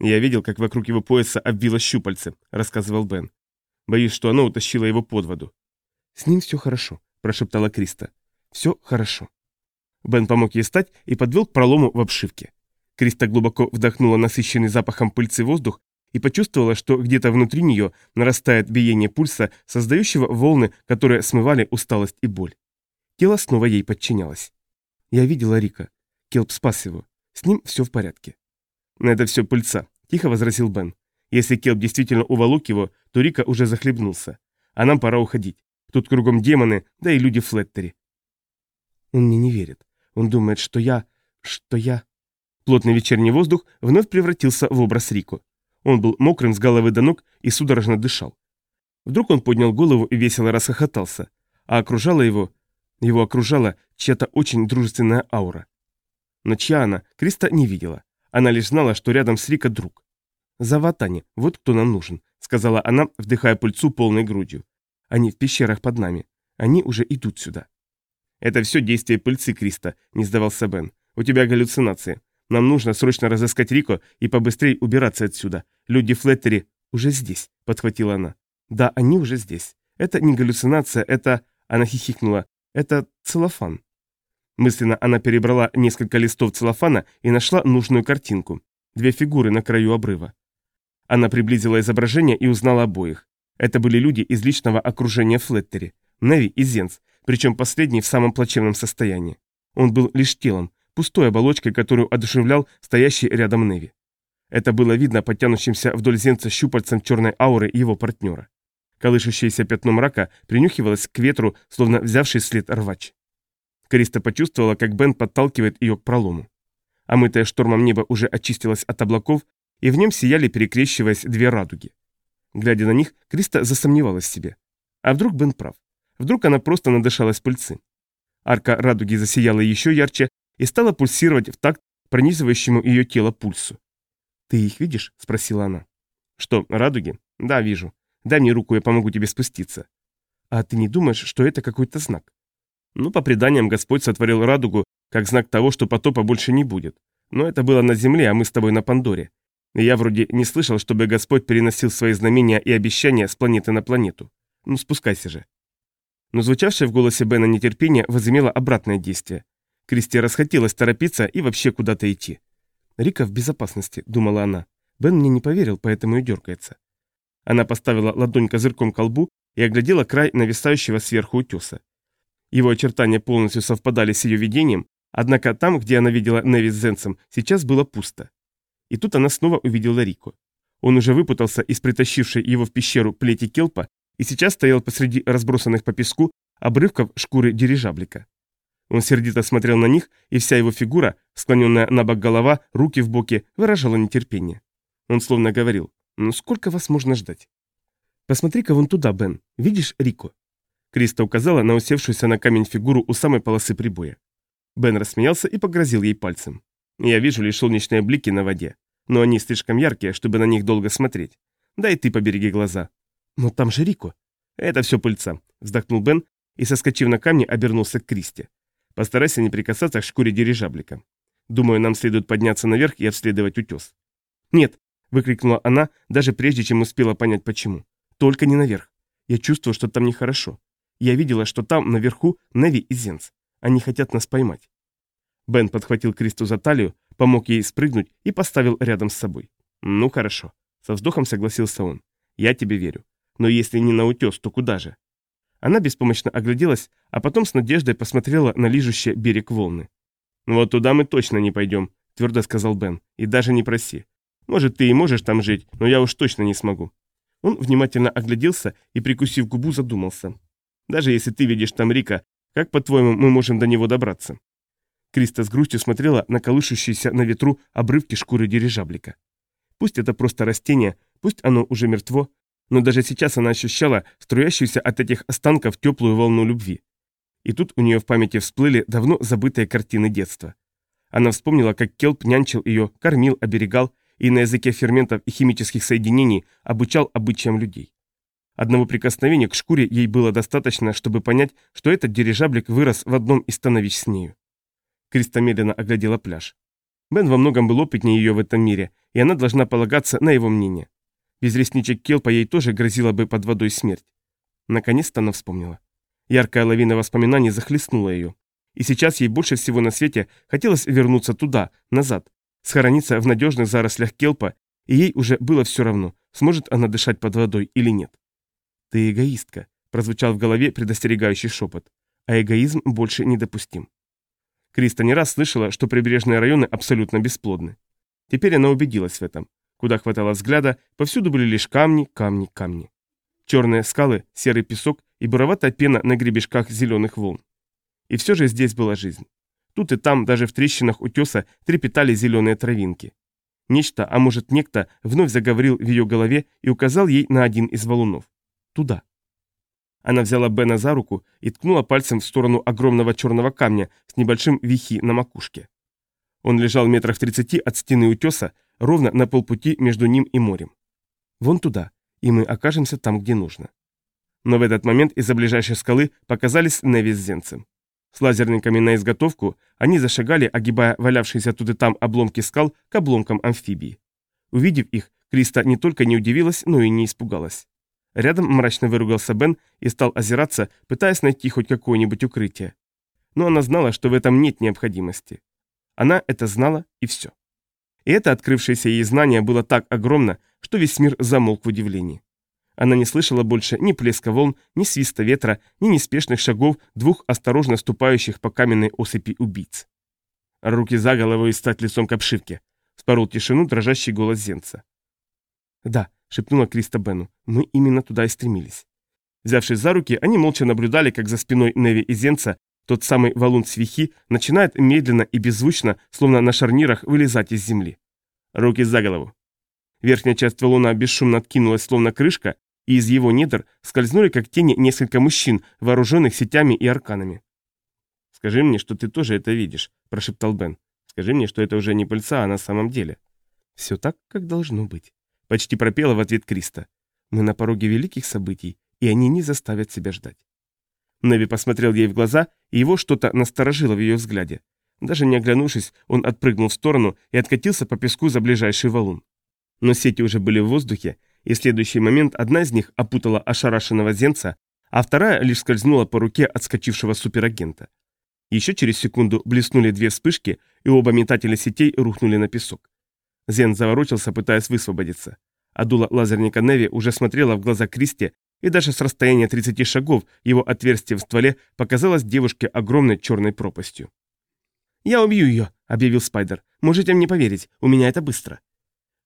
«Я видел, как вокруг его пояса обвило щупальце», — рассказывал Бен. «Боюсь, что оно утащило его под воду». «С ним все хорошо», — прошептала Криста. «Все хорошо». Бен помог ей встать и подвел к пролому в обшивке. Криста глубоко вдохнула насыщенный запахом пыльцы воздух и почувствовала, что где-то внутри нее нарастает биение пульса, создающего волны, которые смывали усталость и боль. Тело снова ей подчинялось. Я видела Рика. Келп спас его. С ним все в порядке. На это все пыльца, тихо возразил Бен. Если Келп действительно уволок его, то Рика уже захлебнулся. А нам пора уходить. Тут кругом демоны, да и люди Флеттери. Он мне не верит. Он думает, что я... что я... Плотный вечерний воздух вновь превратился в образ Рико. Он был мокрым с головы до ног и судорожно дышал. Вдруг он поднял голову и весело расхохотался, а окружала его... Его окружала чья-то очень дружественная аура. Но чья она, Криста не видела. Она лишь знала, что рядом с Рико друг. «Заватани, вот кто нам нужен», — сказала она, вдыхая пыльцу полной грудью. «Они в пещерах под нами. Они уже идут сюда». «Это все действие пыльцы, Криста», — не сдавался Бен. «У тебя галлюцинации. Нам нужно срочно разыскать Рико и побыстрее убираться отсюда. Люди Флеттери уже здесь», — подхватила она. «Да, они уже здесь. Это не галлюцинация, это...» Она хихикнула. «Это целлофан». Мысленно она перебрала несколько листов целлофана и нашла нужную картинку. Две фигуры на краю обрыва. Она приблизила изображение и узнала обоих. Это были люди из личного окружения Флеттери, Неви и Зенс, причем последний в самом плачевном состоянии. Он был лишь телом, пустой оболочкой, которую одушевлял стоящий рядом Неви. Это было видно по тянущимся вдоль Зенца щупальцам черной ауры его партнера. Колышущееся пятно мрака принюхивалось к ветру, словно взявший след рвач. Криста почувствовала, как Бен подталкивает ее к пролому. Омытое штормом небо уже очистилось от облаков, и в нем сияли, перекрещиваясь, две радуги. Глядя на них, Криста засомневалась в себе. А вдруг Бен прав? Вдруг она просто надышалась пыльцы? Арка радуги засияла еще ярче и стала пульсировать в такт пронизывающему ее тело пульсу. «Ты их видишь?» – спросила она. «Что, радуги? Да, вижу. Дай мне руку, я помогу тебе спуститься». «А ты не думаешь, что это какой-то знак?» «Ну, по преданиям, Господь сотворил радугу как знак того, что потопа больше не будет. Но это было на земле, а мы с тобой на Пандоре. Я вроде не слышал, чтобы Господь переносил свои знамения и обещания с планеты на планету. Ну, спускайся же. Но звучавшее в голосе Бена нетерпение возымело обратное действие. Кристи расхотелось торопиться и вообще куда-то идти. «Рика в безопасности», — думала она. Бен мне не поверил, поэтому и дергается. Она поставила ладонь козырьком к колбу и оглядела край нависающего сверху утеса. Его очертания полностью совпадали с ее видением, однако там, где она видела Неви с Зенцем, сейчас было пусто. И тут она снова увидела Рико. Он уже выпутался из притащившей его в пещеру плети келпа и сейчас стоял посреди разбросанных по песку обрывков шкуры дирижаблика. Он сердито смотрел на них, и вся его фигура, склоненная на бок голова, руки в боки, выражала нетерпение. Он словно говорил, «Ну сколько вас можно ждать?» «Посмотри-ка вон туда, Бен. Видишь Рико?» Криста указала на усевшуюся на камень фигуру у самой полосы прибоя. Бен рассмеялся и погрозил ей пальцем. «Я вижу лишь солнечные блики на воде но они слишком яркие, чтобы на них долго смотреть. Да и ты побереги глаза. Но там же Рико. Это все пыльца, вздохнул Бен и, соскочив на камни, обернулся к Кристи. Постарайся не прикасаться к шкуре дирижаблика. Думаю, нам следует подняться наверх и обследовать утес. Нет, выкрикнула она, даже прежде чем успела понять почему. Только не наверх. Я чувствую, что там нехорошо. Я видела, что там, наверху, Неви и Зенс. Они хотят нас поймать. Бен подхватил Кристу за талию, помог ей спрыгнуть и поставил рядом с собой. «Ну хорошо», — со вздохом согласился он. «Я тебе верю. Но если не на утес, то куда же?» Она беспомощно огляделась, а потом с надеждой посмотрела на лижущий берег волны. «Вот туда мы точно не пойдем», — твердо сказал Бен. «И даже не проси. Может, ты и можешь там жить, но я уж точно не смогу». Он внимательно огляделся и, прикусив губу, задумался. «Даже если ты видишь там Рика, как, по-твоему, мы можем до него добраться?» Криста с грустью смотрела на колышущиеся на ветру обрывки шкуры дирижаблика. Пусть это просто растение, пусть оно уже мертво, но даже сейчас она ощущала струящуюся от этих останков теплую волну любви. И тут у нее в памяти всплыли давно забытые картины детства. Она вспомнила, как Келп нянчил ее, кормил, оберегал и на языке ферментов и химических соединений обучал обычаям людей. Одного прикосновения к шкуре ей было достаточно, чтобы понять, что этот дирижаблик вырос в одном из становищ с нею. Криста медленно оглядела пляж. Бен во многом был опытнее ее в этом мире, и она должна полагаться на его мнение. Без ресничек Келпа ей тоже грозила бы под водой смерть. Наконец-то она вспомнила. Яркая лавина воспоминаний захлестнула ее. И сейчас ей больше всего на свете хотелось вернуться туда, назад, схорониться в надежных зарослях Келпа, и ей уже было все равно, сможет она дышать под водой или нет. «Ты эгоистка», – прозвучал в голове предостерегающий шепот. «А эгоизм больше недопустим». Криста не раз слышала, что прибрежные районы абсолютно бесплодны. Теперь она убедилась в этом. Куда хватало взгляда, повсюду были лишь камни, камни, камни. черные скалы, серый песок и буроватая пена на гребешках зеленых волн. И все же здесь была жизнь. Тут и там, даже в трещинах утеса, трепетали зеленые травинки. Нечто, а может некто, вновь заговорил в ее голове и указал ей на один из валунов. Туда. Она взяла Бена за руку и ткнула пальцем в сторону огромного черного камня с небольшим вихи на макушке. Он лежал метрах в тридцати от стены утеса, ровно на полпути между ним и морем. Вон туда, и мы окажемся там, где нужно. Но в этот момент из-за ближайшей скалы показались Неви с. С лазерниками на изготовку они зашагали, огибая валявшиеся тут и там обломки скал к обломкам амфибии. Увидев их, Криста не только не удивилась, но и не испугалась. Рядом мрачно выругался Бен и стал озираться, пытаясь найти хоть какое-нибудь укрытие. Но она знала, что в этом нет необходимости. Она это знала, и все. И это открывшееся ей знание было так огромно, что весь мир замолк в удивлении. Она не слышала больше ни плеска волн, ни свиста ветра, ни неспешных шагов двух осторожно ступающих по каменной осыпи убийц. Руки за голову и стать лицом к обшивке. Спорол тишину дрожащий голос Зенца. «Да», — шепнула Криста Бену, — «мы именно туда и стремились». Взявшись за руки, они молча наблюдали, как за спиной Неви и Зенца тот самый валун свихи начинает медленно и беззвучно, словно на шарнирах, вылезать из земли. Руки за голову. Верхняя часть валуна бесшумно откинулась, словно крышка, и из его недр скользнули как тени несколько мужчин, вооруженных сетями и арканами. «Скажи мне, что ты тоже это видишь», – прошептал Бен. «Скажи мне, что это уже не пыльца, а на самом деле». «Все так, как должно быть», – почти пропела в ответ Криста. «Мы на пороге великих событий, и они не заставят себя ждать». Неви посмотрел ей в глаза, и его что-то насторожило в ее взгляде. Даже не оглянувшись, он отпрыгнул в сторону и откатился по песку за ближайший валун. Но сети уже были в воздухе, и в следующий момент одна из них опутала ошарашенного зенца, а вторая лишь скользнула по руке отскочившего суперагента. Еще через секунду блеснули две вспышки, и оба метателя сетей рухнули на песок. Зен заворочился, пытаясь высвободиться. А дуло лазерника Неви уже смотрела в глаза Кристи, и даже с расстояния 30 шагов его отверстие в стволе показалось девушке огромной черной пропастью. «Я убью ее», — объявил Спайдер. «Можете мне поверить, у меня это быстро».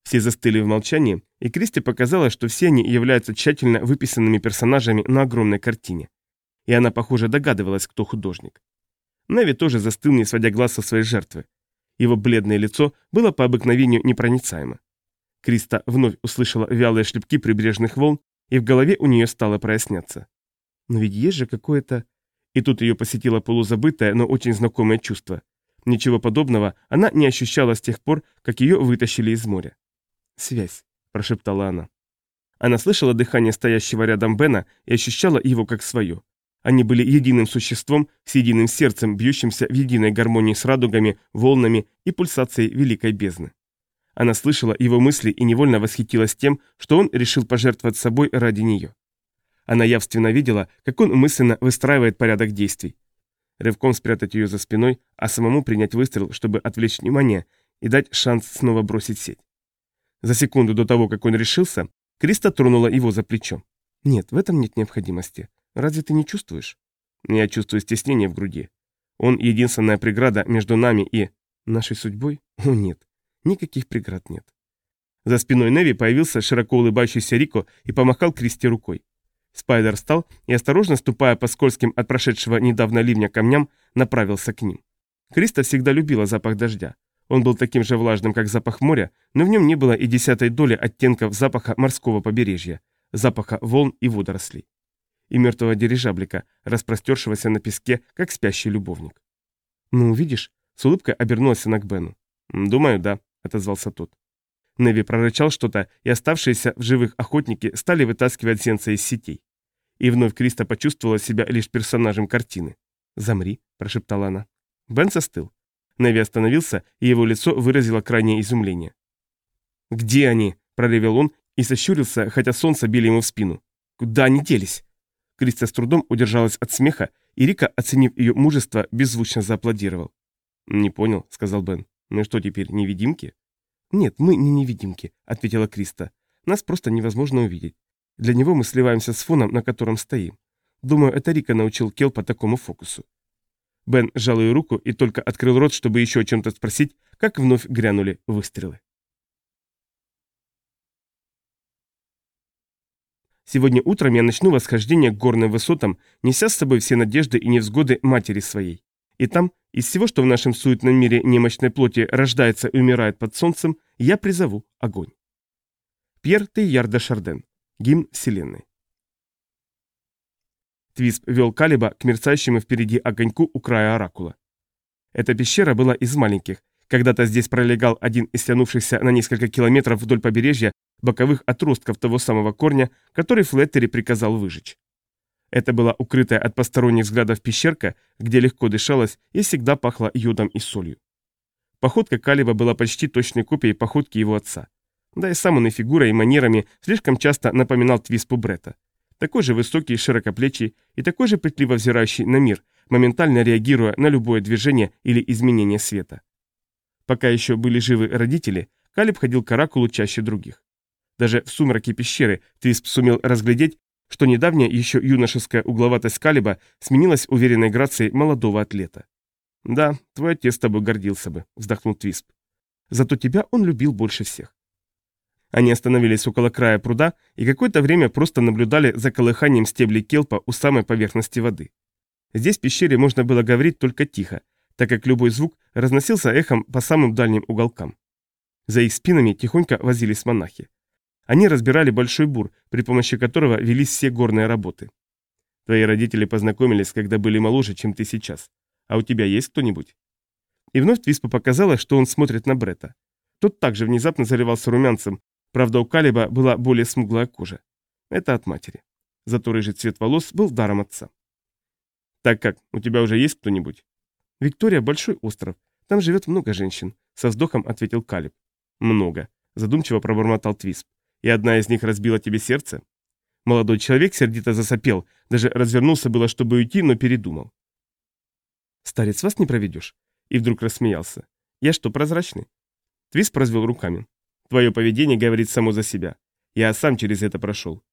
Все застыли в молчании, и Кристи показалось, что все они являются тщательно выписанными персонажами на огромной картине. И она, похоже, догадывалась, кто художник. Нави тоже застыл, не сводя глаз со своей жертвы. Его бледное лицо было по обыкновению непроницаемо. Криста вновь услышала вялые шлепки прибрежных волн, и в голове у нее стало проясняться. Но ведь есть же какое-то... И тут ее посетило полузабытое, но очень знакомое чувство. Ничего подобного она не ощущала с тех пор, как ее вытащили из моря. «Связь», – прошептала она. Она слышала дыхание стоящего рядом Бена и ощущала его как свое. Они были единым существом с единым сердцем, бьющимся в единой гармонии с радугами, волнами и пульсацией великой бездны. Она слышала его мысли и невольно восхитилась тем, что он решил пожертвовать собой ради нее. Она явственно видела, как он мысленно выстраивает порядок действий. Рывком спрятать ее за спиной, а самому принять выстрел, чтобы отвлечь внимание и дать шанс снова бросить сеть. За секунду до того, как он решился, Криста тронула его за плечо. «Нет, в этом нет необходимости. Разве ты не чувствуешь?» «Я чувствую стеснение в груди. Он единственная преграда между нами и... нашей судьбой? О, нет. Никаких преград нет». За спиной Неви появился широко улыбающийся Рико и помахал Кристи рукой. Спайдер встал и, осторожно ступая по скользким от прошедшего недавно ливня камням, направился к ним. Криста всегда любила запах дождя. Он был таким же влажным, как запах моря, но в нем не было и десятой доли оттенков запаха морского побережья, запаха волн и водорослей. И мертвого дирижаблика, распростершегося на песке, как спящий любовник. «Ну, видишь?» — с улыбкой обернулась она к Бену. «Думаю, да», — отозвался тот. Неви прорычал что-то, и оставшиеся в живых охотники стали вытаскивать сенца из сетей. И вновь Криста почувствовала себя лишь персонажем картины. «Замри», — прошептала она. Бен застыл. Неви остановился, и его лицо выразило крайнее изумление. «Где они?» – проревел он и сощурился, хотя солнце били ему в спину. «Куда они делись?» Криста с трудом удержалась от смеха, и Рика, оценив ее мужество, беззвучно зааплодировал. «Не понял», — сказал Бен. «Мы что теперь, невидимки?» «Нет, мы не невидимки», — ответила Криста. «Нас просто невозможно увидеть. Для него мы сливаемся с фоном, на котором стоим. Думаю, это Рика научил Кел по такому фокусу. Бен сжал ее руку и только открыл рот, чтобы еще о чем-то спросить, как вновь грянули выстрелы. Сегодня утром я начну восхождение к горным высотам, неся с собой все надежды и невзгоды матери своей. И там, из всего, что в нашем суетном мире немощной плоти рождается и умирает под солнцем, я призову огонь. Пьер Тейяр де Шарден. Гимн Вселенной. Твисп вел Калиба к мерцающему впереди огоньку у края оракула. Эта пещера была из маленьких. Когда-то здесь пролегал один из тянувшихся на несколько километров вдоль побережья боковых отростков того самого корня, который Флеттери приказал выжечь. Это была укрытая от посторонних взглядов пещерка, где легко дышалось и всегда пахло йодом и солью. Походка Калиба была почти точной копией походки его отца. Да и сам он и фигурой, и манерами слишком часто напоминал Твиспу Брета. Такой же высокий, широкоплечий и такой же пытливо взирающий на мир, моментально реагируя на любое движение или изменение света. Пока еще были живы родители, Калиб ходил к оракулу чаще других. Даже в сумраке пещеры Твисп сумел разглядеть, что недавняя еще юношеская угловатость Калиба сменилась уверенной грацией молодого атлета. «Да, твой отец тобой гордился бы», — вздохнул Твисп. «Зато тебя он любил больше всех». Они остановились около края пруда и какое-то время просто наблюдали за колыханием стеблей келпа у самой поверхности воды. Здесь в пещере можно было говорить только тихо, так как любой звук разносился эхом по самым дальним уголкам. За их спинами тихонько возились монахи. Они разбирали большой бур, при помощи которого велись все горные работы. Твои родители познакомились, когда были моложе, чем ты сейчас. А у тебя есть кто-нибудь? И вновь Твиспа показала, что он смотрит на Брета. Тот также внезапно заливался румянцем, правда у Калиба была более смуглая кожа. Это от матери. Зато рыжий цвет волос был даром отца. Так как, у тебя уже есть кто-нибудь? Виктория – большой остров. Там живет много женщин. Со вздохом ответил Калиб. Много. Задумчиво пробормотал Твисп. И одна из них разбила тебе сердце? Молодой человек сердито засопел, даже развернулся было, чтобы уйти, но передумал. «Старец, вас не проведешь?» И вдруг рассмеялся. «Я что, прозрачный?» Твист развел руками. «Твое поведение говорит само за себя. Я сам через это прошел.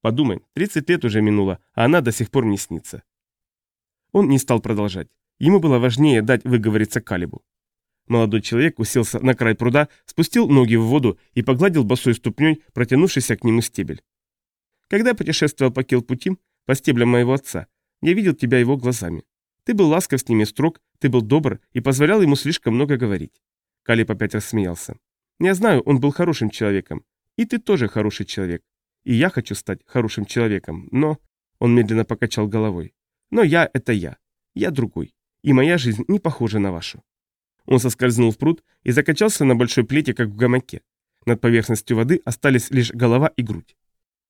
Подумай, 30 лет уже минуло, а она до сих пор не снится». Он не стал продолжать. Ему было важнее дать выговориться Калибу. Молодой человек уселся на край пруда, спустил ноги в воду и погладил босой ступней протянувшийся к нему стебель. Когда путешествовал по Келпути, по стеблям моего отца, я видел тебя его глазами. Ты был ласков с ними строг, ты был добр и позволял ему слишком много говорить. Калиб опять рассмеялся. Я знаю, он был хорошим человеком. И ты тоже хороший человек. И я хочу стать хорошим человеком, но... Он медленно покачал головой. Но я — это я. Я другой. И моя жизнь не похожа на вашу. Он соскользнул в пруд и закачался на большой плете, как в гамаке. Над поверхностью воды остались лишь голова и грудь.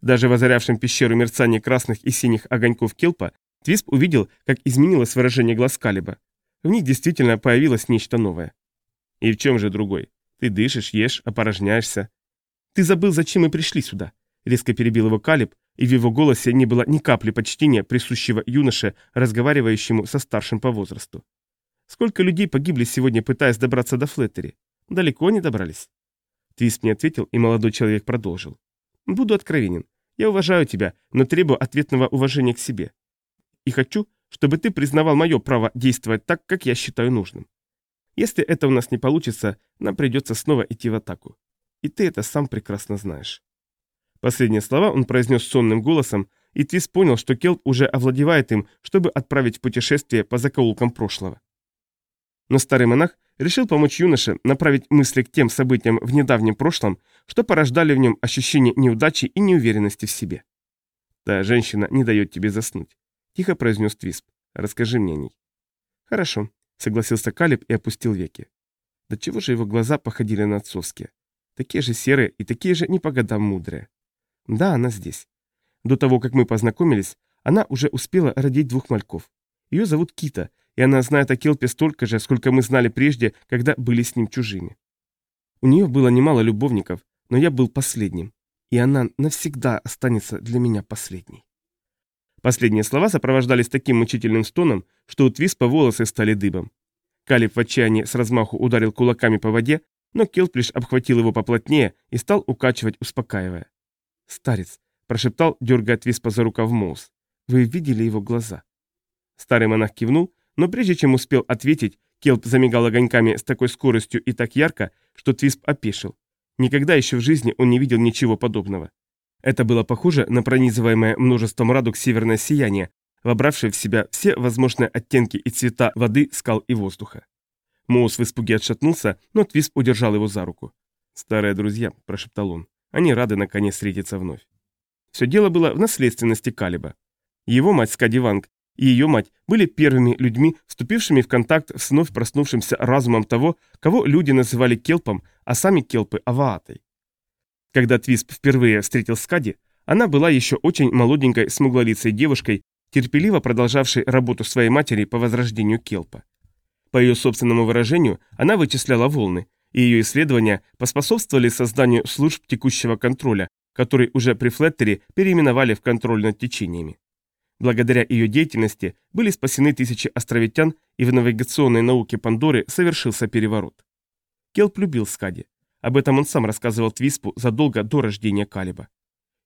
Даже в озарявшем пещеру мерцании красных и синих огоньков келпа Твисп увидел, как изменилось выражение глаз Калиба. В них действительно появилось нечто новое. «И в чем же другой? Ты дышишь, ешь, опорожняешься». «Ты забыл, зачем мы пришли сюда?» Резко перебил его Калиб, и в его голосе не было ни капли почтения, присущего юноше, разговаривающему со старшим по возрасту. Сколько людей погибли сегодня, пытаясь добраться до Флеттери? Далеко не добрались. Твист не ответил, и молодой человек продолжил. Буду откровенен. Я уважаю тебя, но требую ответного уважения к себе. И хочу, чтобы ты признавал мое право действовать так, как я считаю нужным. Если это у нас не получится, нам придется снова идти в атаку. И ты это сам прекрасно знаешь. Последние слова он произнес сонным голосом, и Твис понял, что Келп уже овладевает им, чтобы отправить в путешествие по закоулкам прошлого. Но старый монах решил помочь юноше направить мысли к тем событиям в недавнем прошлом, что порождали в нем ощущение неудачи и неуверенности в себе. «Та женщина не дает тебе заснуть», — тихо произнес Твисп. «Расскажи мне о ней». «Хорошо», — согласился Калиб и опустил веки. До чего же его глаза походили на отцовские? Такие же серые и такие же не по годам мудрые. Да, она здесь. До того, как мы познакомились, она уже успела родить двух мальков. Ее зовут Кита, и она знает о Келпе столько же, сколько мы знали прежде, когда были с ним чужими. У нее было немало любовников, но я был последним, и она навсегда останется для меня последней. Последние слова сопровождались таким мучительным стоном, что у Твиспа волосы стали дыбом. Калиб в отчаянии с размаху ударил кулаками по воде, но Келп лишь обхватил его поплотнее и стал укачивать, успокаивая. «Старец», — прошептал, дергая Твиспа за рукав Моус, — «вы видели его глаза?» Старый монах кивнул, но прежде чем успел ответить, Келп замигал огоньками с такой скоростью и так ярко, что Твисп опешил. Никогда еще в жизни он не видел ничего подобного. Это было похоже на пронизываемое множеством радуг северное сияние, вобравшее в себя все возможные оттенки и цвета воды, скал и воздуха. Моус в испуге отшатнулся, но Твисп удержал его за руку. «Старые друзья», – прошептал он, – «они рады наконец встретиться вновь». Все дело было в наследственности Калиба. Его мать Скади Ванг и ее мать были первыми людьми, вступившими в контакт с вновь проснувшимся разумом того, кого люди называли Келпом, а сами Келпы – Аваатой. Когда Твисп впервые встретил Скади, она была еще очень молоденькой смуглолицей девушкой, терпеливо продолжавшей работу своей матери по возрождению Келпа. По ее собственному выражению, она вычисляла волны, и ее исследования поспособствовали созданию служб текущего контроля, который уже при Флеттере переименовали в контроль над течениями. Благодаря ее деятельности были спасены тысячи островитян, и в навигационной науке Пандоры совершился переворот. Келп любил Скади. Об этом он сам рассказывал Твиспу задолго до рождения Калиба.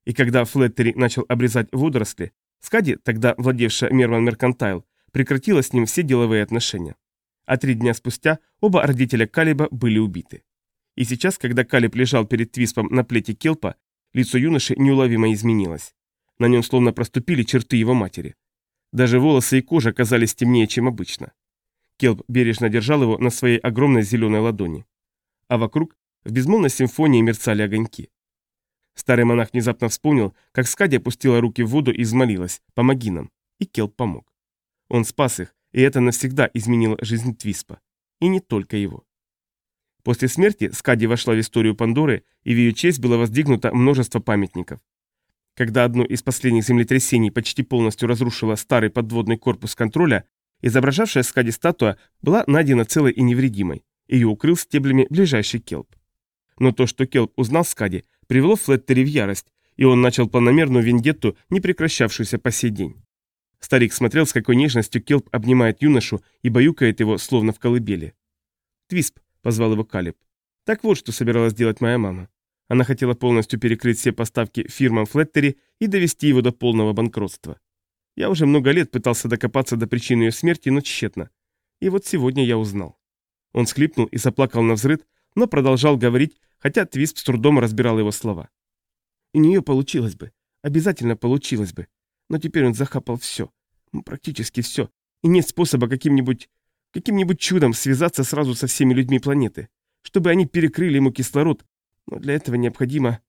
И когда Флеттери начал обрезать водоросли, Скади, тогда владевшая Мерван Меркантайл, прекратила с ним все деловые отношения. А три дня спустя оба родителя Калиба были убиты. И сейчас, когда Калиб лежал перед Твиспом на плете Келпа, лицо юноши неуловимо изменилось. На нем словно проступили черты его матери. Даже волосы и кожа казались темнее, чем обычно. Келп бережно держал его на своей огромной зеленой ладони. А вокруг в безмолвной симфонии мерцали огоньки. Старый монах внезапно вспомнил, как Скади опустила руки в воду и взмолилась «Помоги нам!» И Келп помог. Он спас их, и это навсегда изменило жизнь Твиспа. И не только его. После смерти Скади вошла в историю Пандоры, и в ее честь было воздвигнуто множество памятников. Когда одно из последних землетрясений почти полностью разрушило старый подводный корпус контроля, изображавшая Скади статуя была найдена целой и невредимой. Ее укрыл стеблями ближайший келп. Но то, что Келп узнал Скади, привело Флеттери в ярость, и он начал планомерную вендетту, не прекращавшуюся по сей день. Старик смотрел, с какой нежностью Келп обнимает юношу и баюкает его, словно в колыбели. «Твисп», — позвал его Калиб. «Так вот, что собиралась делать моя мама. Она хотела полностью перекрыть все поставки фирмам Флеттери и довести его до полного банкротства. Я уже много лет пытался докопаться до причины ее смерти, но тщетно. И вот сегодня я узнал». Он схлипнул и заплакал на взрыд, но продолжал говорить, хотя Твисп с трудом разбирал его слова. «У нее получилось бы. Обязательно получилось бы. Но теперь он захапал все. Ну, практически все. И нет способа каким-нибудь... каким-нибудь чудом связаться сразу со всеми людьми планеты. Чтобы они перекрыли ему кислород. Но для этого необходимо...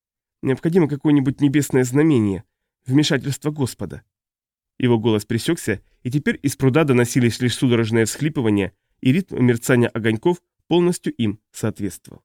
необходимо какое-нибудь небесное знамение. Вмешательство Господа». Его голос пресекся, и теперь из пруда доносились лишь судорожные всхлипывания, и ритм мерцания огоньков полностью им соответствовал.